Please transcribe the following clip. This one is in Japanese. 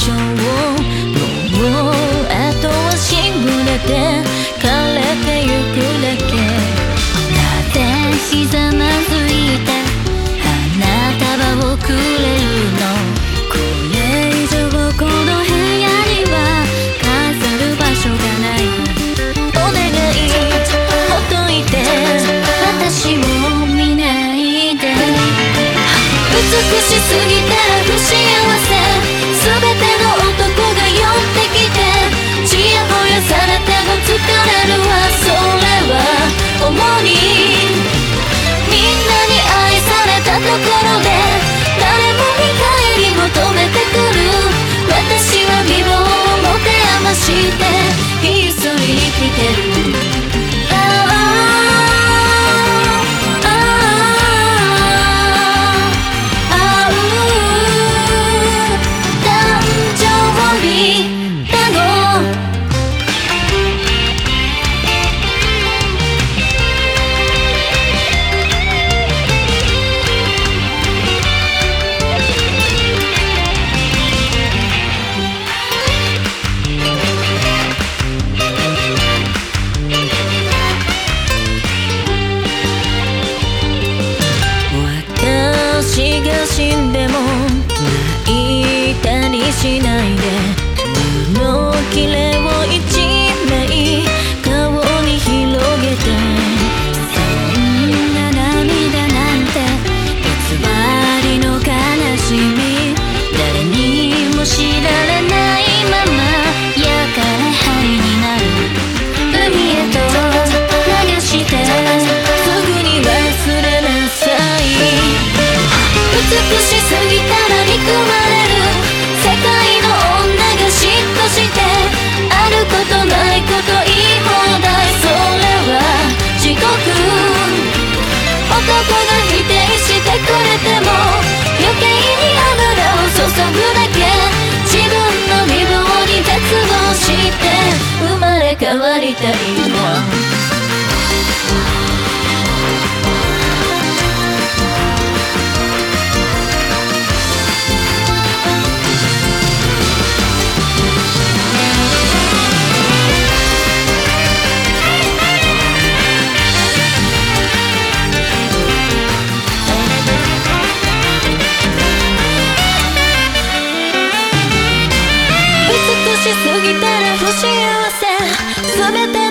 象もう後はしぐれて枯れてゆくだけなぜひざまずいて花束をくれるのこれ以上この部屋には飾る場所がないお願いほっといて私を見ないで美しすぎて死んでも泣いたりしないで布切れ男が否定してくれても余計に油を注ぐだけ。自分の美貌に絶望して生まれ変わりたいわ全て